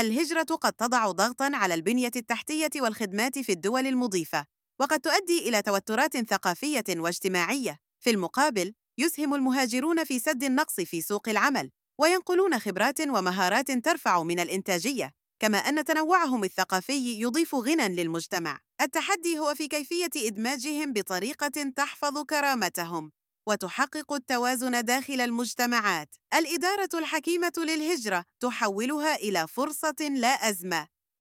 الهجرة قد تضع ضغطاً على البنية التحتية والخدمات في الدول المضيفة، وقد تؤدي إلى توترات ثقافية واجتماعية. في المقابل، يسهم المهاجرون في سد النقص في سوق العمل، وينقلون خبرات ومهارات ترفع من الإنتاجية، كما أن تنوعهم الثقافي يضيف غنى للمجتمع. التحدي هو في كيفية إدماجهم بطريقة تحفظ كرامتهم وتحقق التوازن داخل المجتمعات. الإدارة الحكيمة للهجرة تحولها إلى فرصة لا أزمة